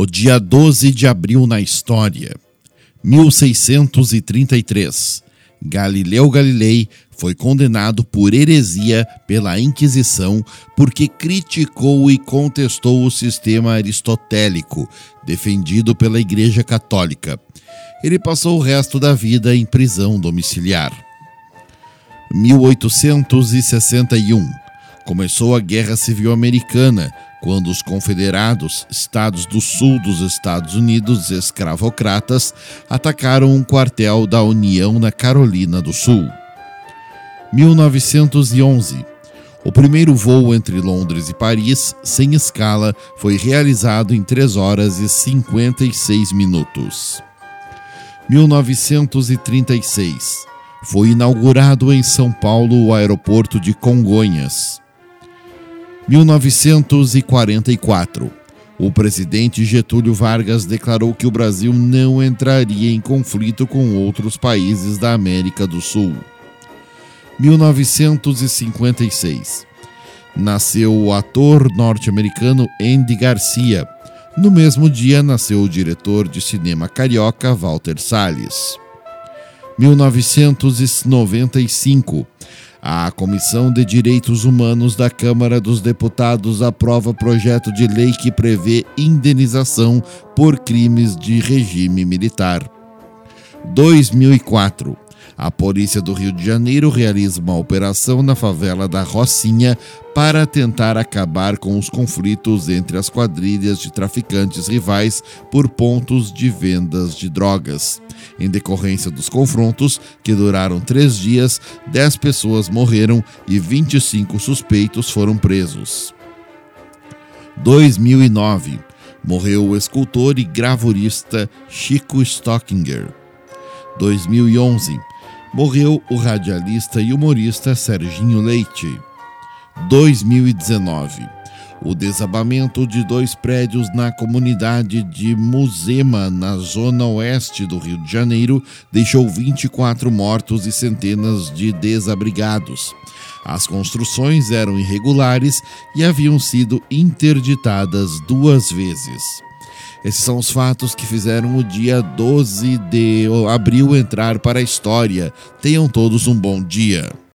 O dia 12 de abril na história, 1633. Galileu Galilei foi condenado por heresia pela Inquisição porque criticou e contestou o sistema aristotélico defendido pela Igreja Católica. Ele passou o resto da vida em prisão domiciliar. 1861. Começou a Guerra Civil Americana quando os confederados, estados do sul dos Estados Unidos escravocratas, atacaram um quartel da União na Carolina do Sul. 1911. O primeiro voo entre Londres e Paris, sem escala, foi realizado em 3 horas e 56 minutos. 1936. Foi inaugurado em São Paulo o aeroporto de Congonhas. 1944. O presidente Getúlio Vargas declarou que o Brasil não entraria em conflito com outros países da América do Sul. 1956. Nasceu o ator norte-americano Andy Garcia. No mesmo dia nasceu o diretor de cinema carioca Walter Salles. 1995. A Comissão de Direitos Humanos da Câmara dos Deputados aprova projeto de lei que prevê indenização por crimes de regime militar. 2004. A polícia do Rio de Janeiro realiza uma operação na favela da Rocinha para tentar acabar com os conflitos entre as quadrilhas de traficantes rivais por pontos de vendas de drogas. Em decorrência dos confrontos, que duraram três dias, 10 pessoas morreram e 25 suspeitos foram presos. 2009 morreu o escultor e gravurista Chico Stockinger. 2011 morreu o radialista e humorista Serginho Leite. 2019. O desabamento de dois prédios na comunidade de Muzema, na zona oeste do Rio de Janeiro, deixou 24 mortos e centenas de desabrigados. As construções eram irregulares e haviam sido interditadas duas vezes. Esses são os fatos que fizeram o dia 12 de abril entrar para a história. Tenham todos um bom dia.